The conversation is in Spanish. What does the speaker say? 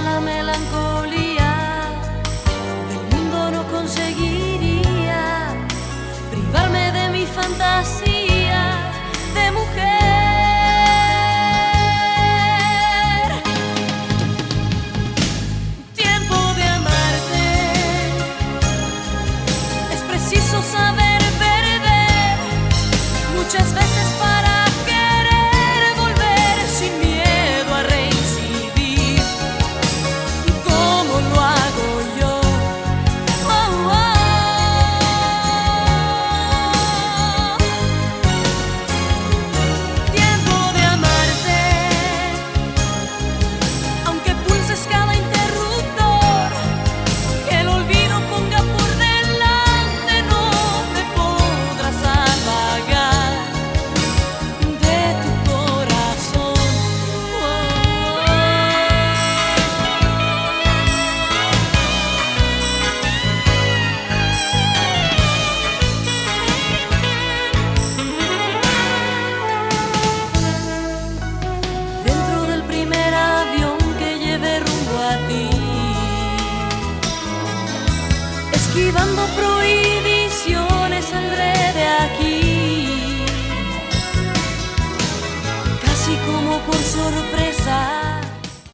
la melancolía esquivando prohibido.